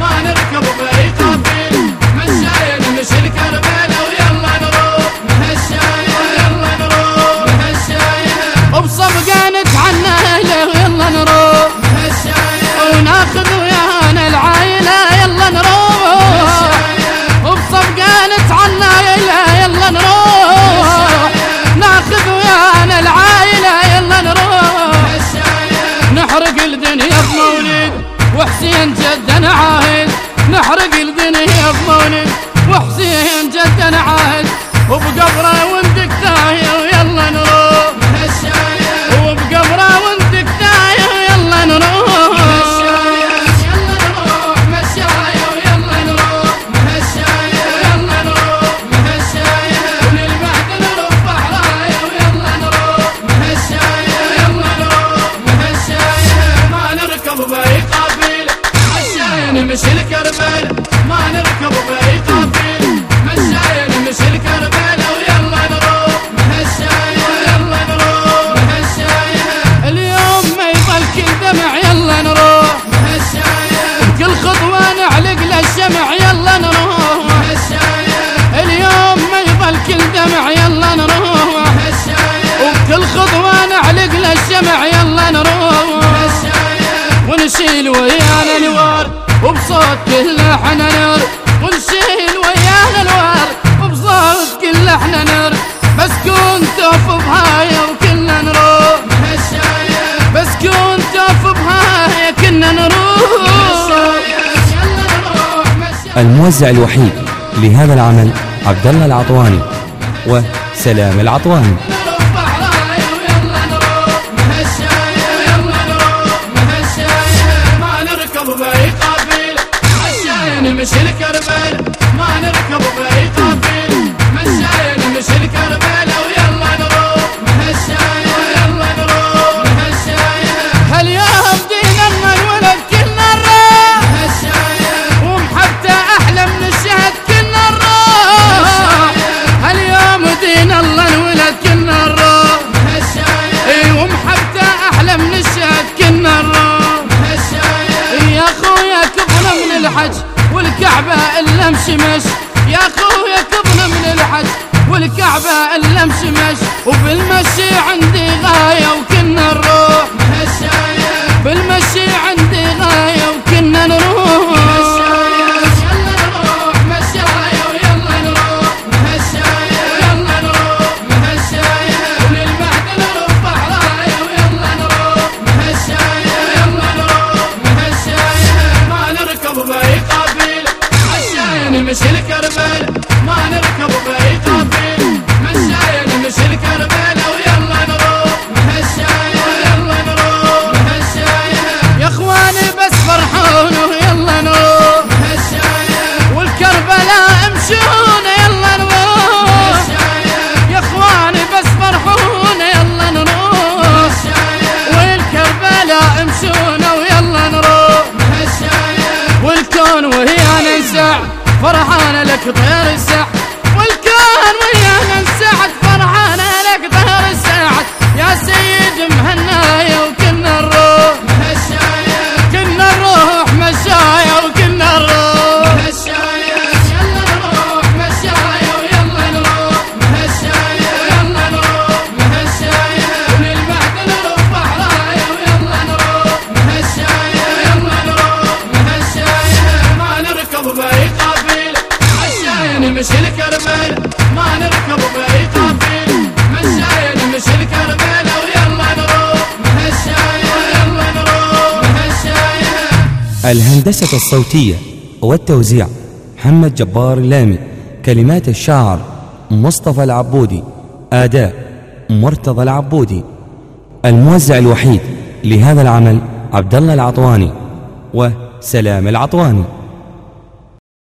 ما نركب طريق غفيل مشايل مش الكربلاء ويلا نروح مهالشايل ويلا نروح مهالشايل وبصفقة نتعنى اهله ويلا نروح مهالشايل وناخذ ويانا العايلة يلا نروح وبصفقة نتعنى اهله يلا نروح ناخذ ويانا العايلة يلا نروح نحرق الدنيا بمولد. وحسين جدنا عاهد نحرق الدنيا بمولد وحسين جدنا عاهد وبقبره وندك تايه نمشي الكربل ما نركب باي قافل مشاية نمشي الكربل ويلا نروح. مهشاية يلا نروح. مهشاية. اليوم ما يظل كل دمع يلا نروح. مهشاية. كل خطوة نعلق للشمع يلا نروح. مهشاية. اليوم ما يظل كل دمع يلا نروح. مهشاية. وكل خطوة نعلق للشمع يلا الورد وبصوت كل إحنا نر ونشيل ويانا الوار وبصوت كل إحنا نر بس كنت في بهاية وكنا نروح. بس كنت في بهاية كنا نروح. الموزع الوحيد لهذا العمل عبد الله العطواني وسلام العطواني. نمشي الكربل ما نركب باي قافل مشاية نمشي الكربل ويلا نروح مهشاية ويلا نروح مهشاية هاليوم دينا من الولد كنا نروح مهشاية ومحبته أحلى من الشهد كنا نروح هاليوم دينا الله الولد كنا نروح مهشاية إي ومحبته أحلى من الشهد كنا نروح مهشاية يا خويا كبنا من الحج. والكعبة إلا مشمش. يا خويا من الحج والكعبة إلا مشمش. وبالمشي عندي غاية فرحانة لك طير السعد ما نركب الكربل ويلا نروح. ويلا نروح. الهندسة الصوتية والتوزيع محمد جبار اللامي كلمات الشاعر مصطفى العبودي. آداء مرتضى العبودي. الموزع الوحيد لهذا العمل عبد الله العطواني. وسلام العطواني.